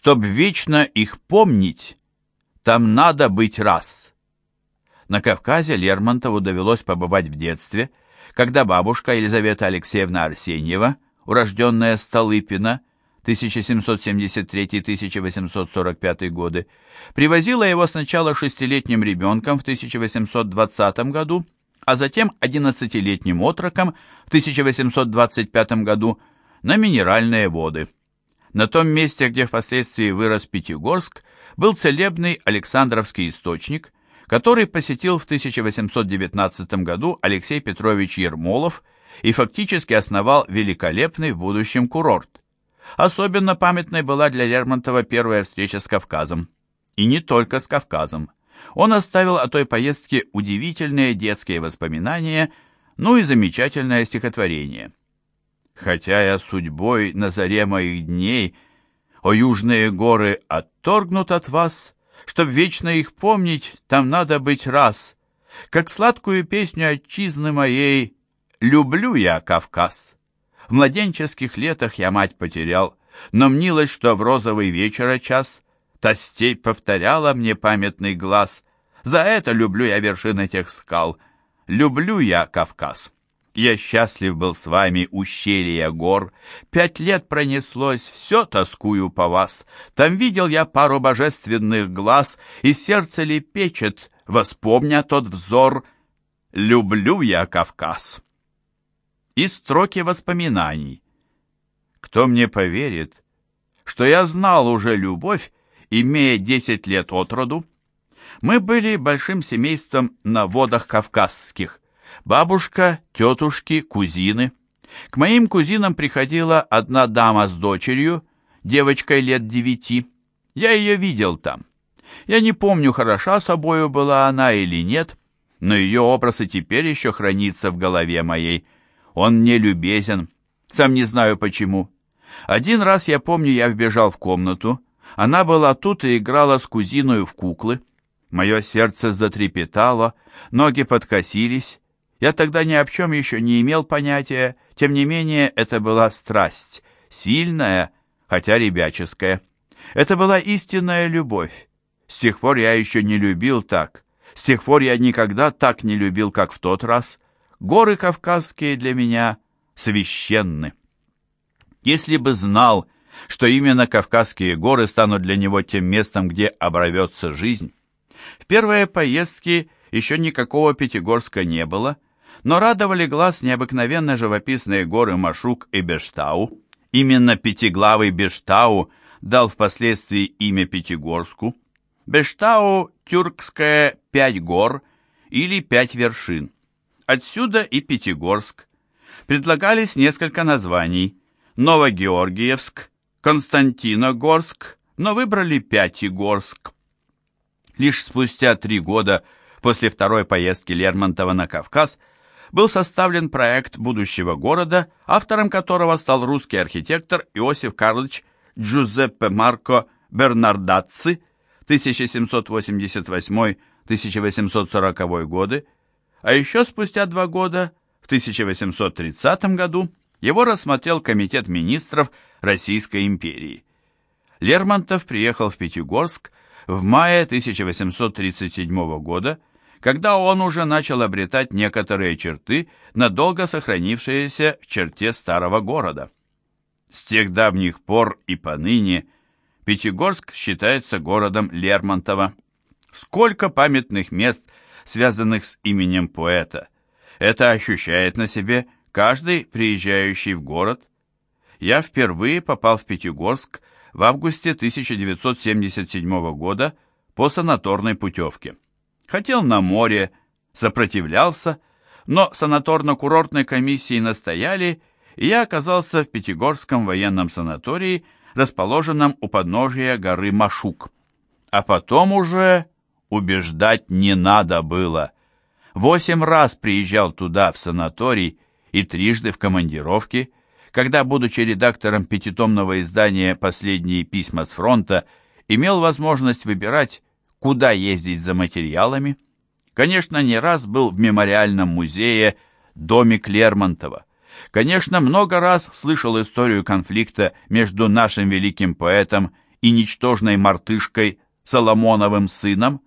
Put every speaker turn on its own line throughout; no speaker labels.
Чтоб вечно их помнить, там надо быть раз. На Кавказе Лермонтову довелось побывать в детстве, когда бабушка Елизавета Алексеевна Арсеньева, урожденная Столыпина, 1773-1845 годы, привозила его сначала шестилетним ребенком в 1820 году, а затем 11-летним отроком в 1825 году на минеральные воды. На том месте, где впоследствии вырос Пятигорск, был целебный Александровский источник, который посетил в 1819 году Алексей Петрович Ермолов и фактически основал великолепный в будущем курорт. Особенно памятной была для Лермонтова первая встреча с Кавказом. И не только с Кавказом. Он оставил о той поездке удивительные детские воспоминания, ну и замечательное стихотворение. «Хотя я судьбой на заре моих дней, о южные горы, отторгнут от вас, чтоб вечно их помнить, там надо быть раз. Как сладкую песню отчизны моей, люблю я Кавказ». В младенческих летах я мать потерял, но мнилось, что в розовый вечера час та степь повторяла мне памятный глаз. За это люблю я вершины тех скал, люблю я Кавказ. Я счастлив был с вами, ущелья гор. Пять лет пронеслось, все тоскую по вас. Там видел я пару божественных глаз, И сердце лепечет, воспомня тот взор. Люблю я Кавказ и строки воспоминаний. Кто мне поверит, что я знал уже любовь, имея десять лет от роду? Мы были большим семейством на водах кавказских. Бабушка, тетушки, кузины. К моим кузинам приходила одна дама с дочерью, девочкой лет девяти. Я ее видел там. Я не помню, хороша собою была она или нет, но ее образ и теперь еще хранится в голове моей – он мне любезен, сам не знаю почему. Один раз, я помню, я вбежал в комнату. Она была тут и играла с кузиной в куклы. Мое сердце затрепетало, ноги подкосились. Я тогда ни о чем еще не имел понятия, тем не менее это была страсть, сильная, хотя ребяческая. Это была истинная любовь. С тех пор я еще не любил так. С тех пор я никогда так не любил, как в тот раз — Горы Кавказские для меня священны. Если бы знал, что именно Кавказские горы станут для него тем местом, где оборвется жизнь. В первые поездки еще никакого Пятигорска не было, но радовали глаз необыкновенно живописные горы Машук и Бештау. Именно пятиглавый Бештау дал впоследствии имя Пятигорску. Бештау – тюркское «пять гор» или «пять вершин». Отсюда и Пятигорск. Предлагались несколько названий. Новогеоргиевск, Константиногорск, но выбрали Пятигорск. Лишь спустя три года после второй поездки Лермонтова на Кавказ был составлен проект будущего города, автором которого стал русский архитектор Иосиф Карлович Джузеппе Марко Бернардацци 1788-1840 годы, а еще спустя два года, в 1830 году, его рассмотрел Комитет министров Российской империи. Лермонтов приехал в Пятигорск в мае 1837 года, когда он уже начал обретать некоторые черты, надолго сохранившиеся в черте старого города. С тех давних пор и поныне Пятигорск считается городом Лермонтова. Сколько памятных мест – связанных с именем поэта. Это ощущает на себе каждый приезжающий в город. Я впервые попал в Пятигорск в августе 1977 года по санаторной путевке. Хотел на море, сопротивлялся, но санаторно-курортной комиссии настояли, и я оказался в Пятигорском военном санатории, расположенном у подножия горы Машук. А потом уже убеждать не надо было. Восемь раз приезжал туда, в санаторий, и трижды в командировке, когда, будучи редактором пятитомного издания «Последние письма с фронта», имел возможность выбирать, куда ездить за материалами. Конечно, не раз был в мемориальном музее «Домик Лермонтова». Конечно, много раз слышал историю конфликта между нашим великим поэтом и ничтожной мартышкой Соломоновым сыном.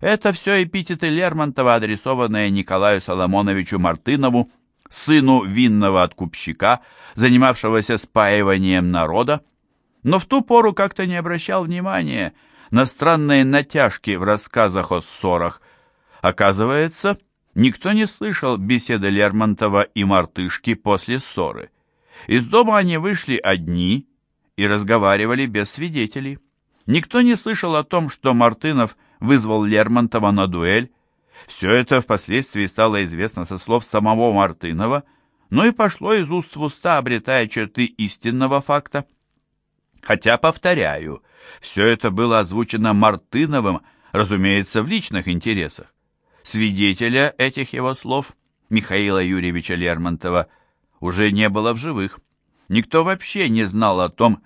Это все эпитеты Лермонтова, адресованные Николаю Соломоновичу Мартынову, сыну винного откупщика, занимавшегося спаиванием народа, но в ту пору как-то не обращал внимания на странные натяжки в рассказах о ссорах. Оказывается, никто не слышал беседы Лермонтова и Мартышки после ссоры. Из дома они вышли одни и разговаривали без свидетелей. Никто не слышал о том, что Мартынов вызвал Лермонтова на дуэль. Все это впоследствии стало известно со слов самого Мартынова, но и пошло из уст в уста, обретая черты истинного факта. Хотя, повторяю, все это было озвучено Мартыновым, разумеется, в личных интересах. Свидетеля этих его слов, Михаила Юрьевича Лермонтова, уже не было в живых. Никто вообще не знал о том,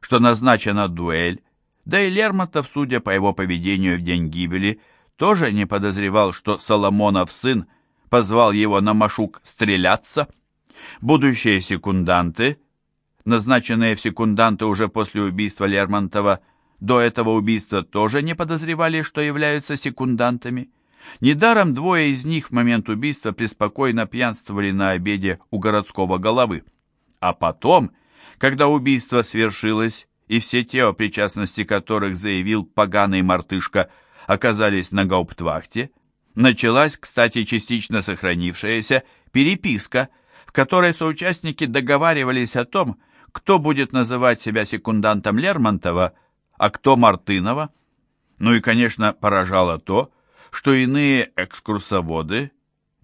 что назначена дуэль, да и Лермонтов, судя по его поведению в день гибели, тоже не подозревал, что Соломонов сын позвал его на Машук стреляться. Будущие секунданты, назначенные в секунданты уже после убийства Лермонтова, до этого убийства тоже не подозревали, что являются секундантами. Недаром двое из них в момент убийства преспокойно пьянствовали на обеде у городского головы. А потом, когда убийство свершилось, и все те, о причастности которых заявил поганый мартышка, оказались на гауптвахте, началась, кстати, частично сохранившаяся переписка, в которой соучастники договаривались о том, кто будет называть себя секундантом Лермонтова, а кто Мартынова. Ну и, конечно, поражало то, что иные экскурсоводы,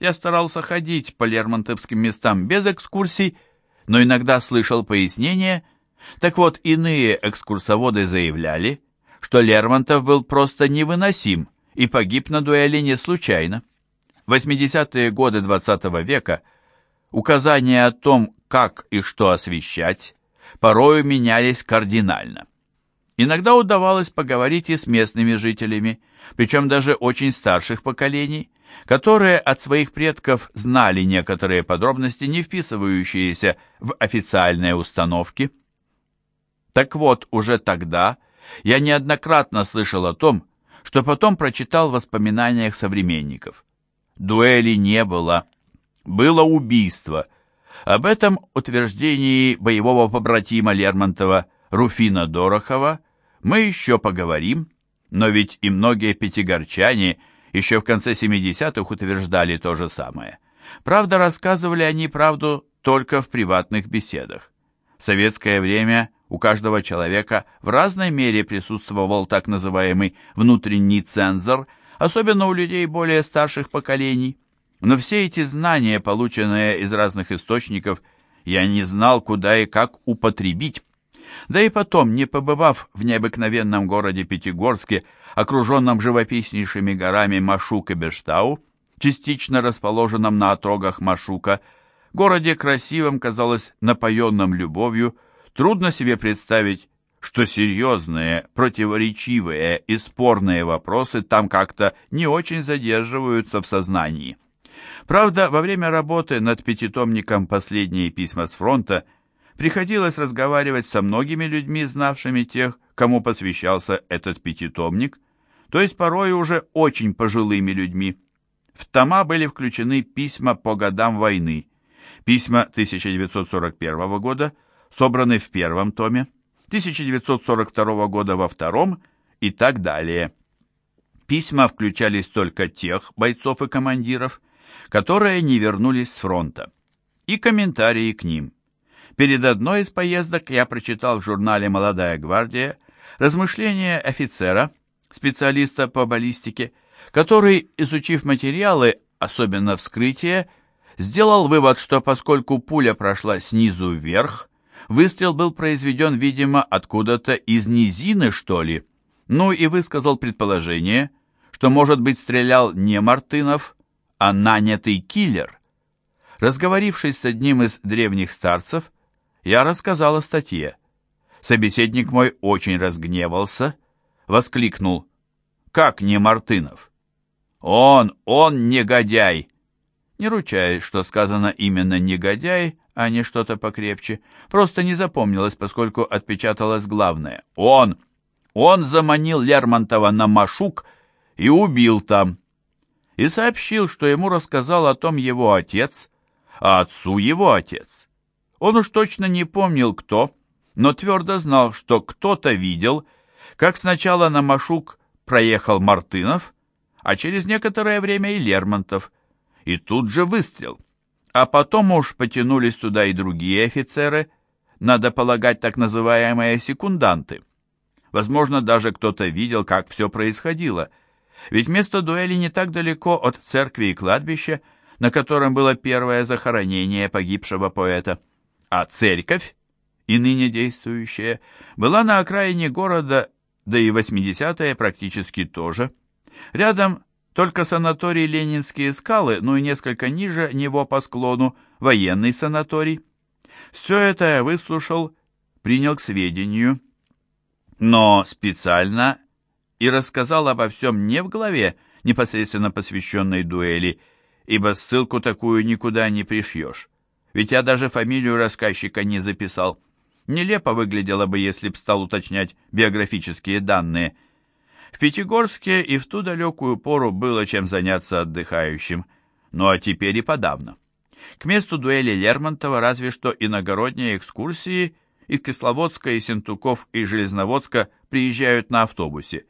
я старался ходить по лермонтовским местам без экскурсий, но иногда слышал пояснения – так вот, иные экскурсоводы заявляли, что Лермонтов был просто невыносим и погиб на дуэли не случайно. В 80-е годы XX -го века указания о том, как и что освещать, порою менялись кардинально. Иногда удавалось поговорить и с местными жителями, причем даже очень старших поколений, которые от своих предков знали некоторые подробности, не вписывающиеся в официальные установки – так вот, уже тогда я неоднократно слышал о том, что потом прочитал в воспоминаниях современников. Дуэли не было. Было убийство. Об этом утверждении боевого побратима Лермонтова Руфина Дорохова мы еще поговорим, но ведь и многие пятигорчане еще в конце 70-х утверждали то же самое. Правда, рассказывали они правду только в приватных беседах. В советское время у каждого человека в разной мере присутствовал так называемый внутренний цензор, особенно у людей более старших поколений. Но все эти знания, полученные из разных источников, я не знал, куда и как употребить. Да и потом, не побывав в необыкновенном городе Пятигорске, окруженном живописнейшими горами Машук и Бештау, частично расположенном на отрогах Машука, городе красивом, казалось, напоенном любовью, Трудно себе представить, что серьезные, противоречивые и спорные вопросы там как-то не очень задерживаются в сознании. Правда, во время работы над пятитомником «Последние письма с фронта» приходилось разговаривать со многими людьми, знавшими тех, кому посвящался этот пятитомник, то есть порой уже очень пожилыми людьми. В тома были включены письма по годам войны, письма 1941 года – собраны в первом томе, 1942 года во втором и так далее. Письма включались только тех бойцов и командиров, которые не вернулись с фронта, и комментарии к ним. Перед одной из поездок я прочитал в журнале «Молодая гвардия» размышления офицера, специалиста по баллистике, который, изучив материалы, особенно вскрытие, сделал вывод, что поскольку пуля прошла снизу вверх, Выстрел был произведен, видимо, откуда-то из низины, что ли. Ну и высказал предположение, что, может быть, стрелял не Мартынов, а нанятый киллер. Разговорившись с одним из древних старцев, я рассказал о статье. Собеседник мой очень разгневался, воскликнул. «Как не Мартынов?» «Он, он негодяй!» Не ручаюсь, что сказано именно «негодяй», а не что-то покрепче. Просто не запомнилось, поскольку отпечаталось главное. Он! Он заманил Лермонтова на Машук и убил там. И сообщил, что ему рассказал о том его отец, а отцу его отец. Он уж точно не помнил, кто, но твердо знал, что кто-то видел, как сначала на Машук проехал Мартынов, а через некоторое время и Лермонтов, и тут же выстрел. А потом уж потянулись туда и другие офицеры, надо полагать, так называемые секунданты. Возможно, даже кто-то видел, как все происходило, ведь место дуэли не так далеко от церкви и кладбища, на котором было первое захоронение погибшего поэта. А церковь, и ныне действующая, была на окраине города, да и 80-е практически тоже. Рядом только санаторий Ленинские скалы, ну и несколько ниже него по склону военный санаторий. Все это я выслушал, принял к сведению, но специально и рассказал обо всем не в главе, непосредственно посвященной дуэли, ибо ссылку такую никуда не пришьешь. Ведь я даже фамилию рассказчика не записал. Нелепо выглядело бы, если б стал уточнять биографические данные – в Пятигорске и в ту далекую пору было чем заняться отдыхающим, ну а теперь и подавно. К месту дуэли Лермонтова разве что иногородние экскурсии из Кисловодска и Сентуков и Железноводска приезжают на автобусе.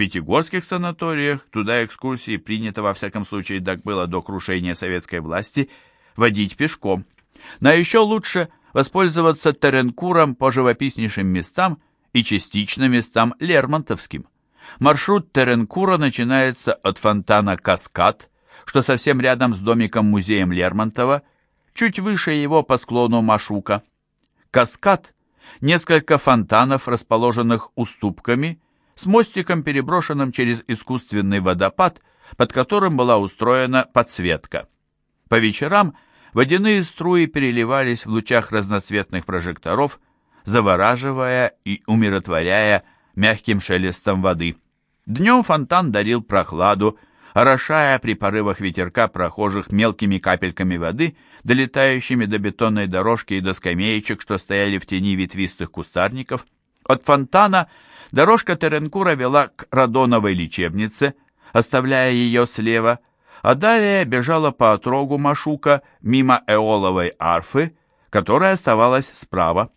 Пятигорских санаториях туда экскурсии принято, во всяком случае, так было до крушения советской власти, водить пешком. Но еще лучше воспользоваться Теренкуром по живописнейшим местам и частично местам Лермонтовским. Маршрут Теренкура начинается от фонтана «Каскад», что совсем рядом с домиком-музеем Лермонтова, чуть выше его по склону Машука. «Каскад» — несколько фонтанов, расположенных уступками, с мостиком, переброшенным через искусственный водопад, под которым была устроена подсветка. По вечерам водяные струи переливались в лучах разноцветных прожекторов, завораживая и умиротворяя мягким шелестом воды. Днем фонтан дарил прохладу, орошая при порывах ветерка прохожих мелкими капельками воды, долетающими до бетонной дорожки и до скамеечек, что стояли в тени ветвистых кустарников. От фонтана дорожка Теренкура вела к Радоновой лечебнице, оставляя ее слева, а далее бежала по отрогу Машука мимо Эоловой арфы, которая оставалась справа.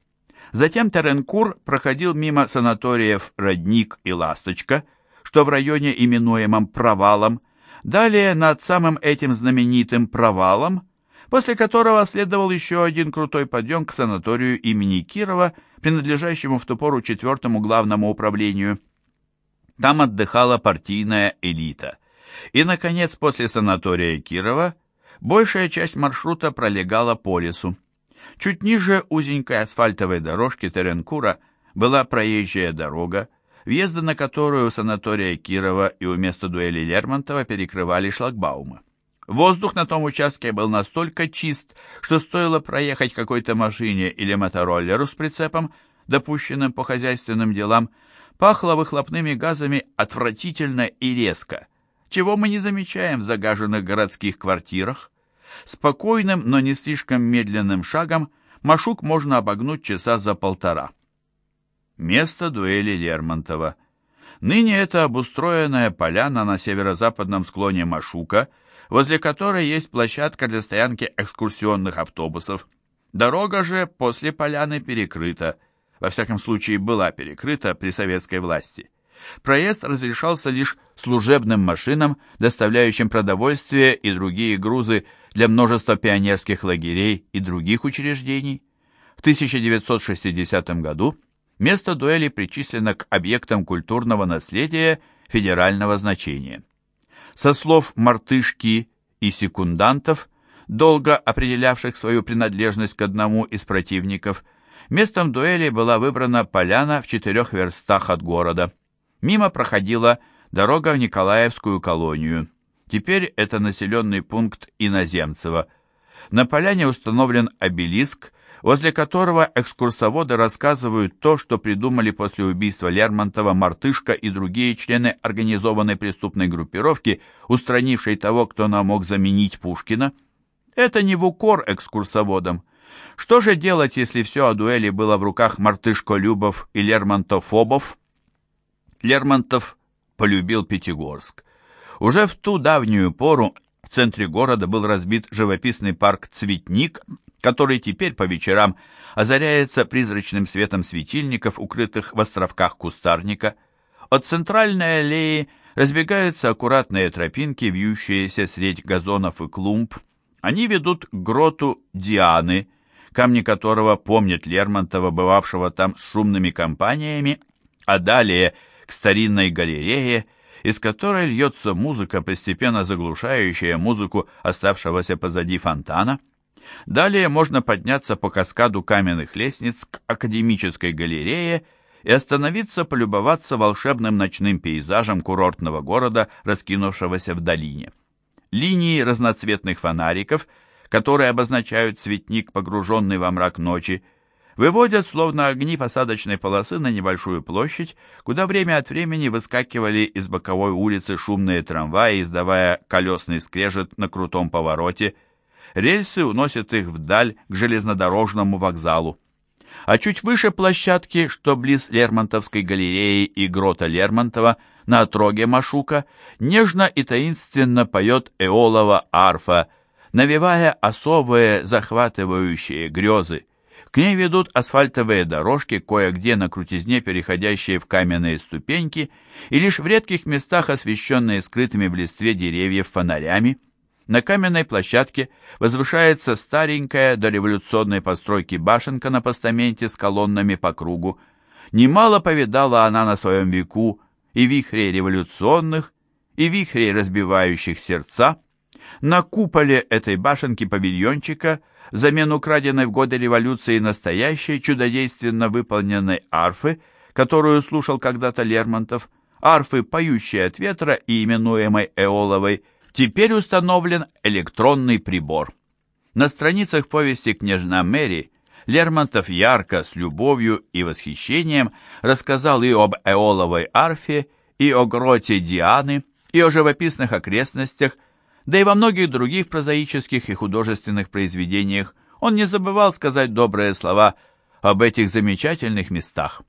Затем Теренкур проходил мимо санаториев «Родник» и «Ласточка», что в районе, именуемом «Провалом», далее над самым этим знаменитым «Провалом», после которого следовал еще один крутой подъем к санаторию имени Кирова, принадлежащему в ту пору четвертому главному управлению. Там отдыхала партийная элита. И, наконец, после санатория Кирова большая часть маршрута пролегала по лесу. Чуть ниже узенькой асфальтовой дорожки Теренкура была проезжая дорога, въезды на которую у санатория Кирова и у места дуэли Лермонтова перекрывали шлагбаумы. Воздух на том участке был настолько чист, что стоило проехать какой-то машине или мотороллеру с прицепом, допущенным по хозяйственным делам, пахло выхлопными газами отвратительно и резко, чего мы не замечаем в загаженных городских квартирах. Спокойным, но не слишком медленным шагом Машук можно обогнуть часа за полтора. Место дуэли Лермонтова. Ныне это обустроенная поляна на северо-западном склоне Машука, возле которой есть площадка для стоянки экскурсионных автобусов. Дорога же после поляны перекрыта, во всяком случае была перекрыта при советской власти. Проезд разрешался лишь служебным машинам, доставляющим продовольствие и другие грузы для множества пионерских лагерей и других учреждений. В 1960 году место дуэли причислено к объектам культурного наследия федерального значения. Со слов мартышки и секундантов, долго определявших свою принадлежность к одному из противников, местом дуэли была выбрана поляна в четырех верстах от города. Мимо проходила дорога в Николаевскую колонию. Теперь это населенный пункт Иноземцева. На поляне установлен обелиск, возле которого экскурсоводы рассказывают то, что придумали после убийства Лермонтова Мартышка и другие члены организованной преступной группировки, устранившей того, кто нам мог заменить Пушкина. Это не в укор экскурсоводам. Что же делать, если все о дуэли было в руках Мартышко-Любов и Лермонтофобов? Лермонтов полюбил Пятигорск. Уже в ту давнюю пору в центре города был разбит живописный парк «Цветник», который теперь по вечерам озаряется призрачным светом светильников, укрытых в островках кустарника. От центральной аллеи разбегаются аккуратные тропинки, вьющиеся средь газонов и клумб. Они ведут к гроту Дианы, камни которого помнят Лермонтова, бывавшего там с шумными компаниями, а далее к старинной галерее, из которой льется музыка, постепенно заглушающая музыку оставшегося позади фонтана. Далее можно подняться по каскаду каменных лестниц к академической галерее и остановиться полюбоваться волшебным ночным пейзажем курортного города, раскинувшегося в долине. Линии разноцветных фонариков, которые обозначают цветник, погруженный во мрак ночи, выводят словно огни посадочной полосы на небольшую площадь, куда время от времени выскакивали из боковой улицы шумные трамваи, издавая колесный скрежет на крутом повороте. Рельсы уносят их вдаль к железнодорожному вокзалу. А чуть выше площадки, что близ Лермонтовской галереи и грота Лермонтова, на отроге Машука, нежно и таинственно поет Эолова арфа, навевая особые захватывающие грезы. К ней ведут асфальтовые дорожки, кое-где на крутизне переходящие в каменные ступеньки, и лишь в редких местах освещенные скрытыми в листве деревьев фонарями. На каменной площадке возвышается старенькая дореволюционной постройки башенка на постаменте с колоннами по кругу. Немало повидала она на своем веку и вихрей революционных, и вихрей разбивающих сердца. На куполе этой башенки павильончика – взамен украденной в годы революции настоящей чудодейственно выполненной арфы, которую слушал когда-то Лермонтов, арфы, поющей от ветра и именуемой Эоловой, теперь установлен электронный прибор. На страницах повести «Княжна Мэри» Лермонтов ярко, с любовью и восхищением рассказал и об Эоловой арфе, и о гроте Дианы, и о живописных окрестностях, да и во многих других прозаических и художественных произведениях он не забывал сказать добрые слова об этих замечательных местах.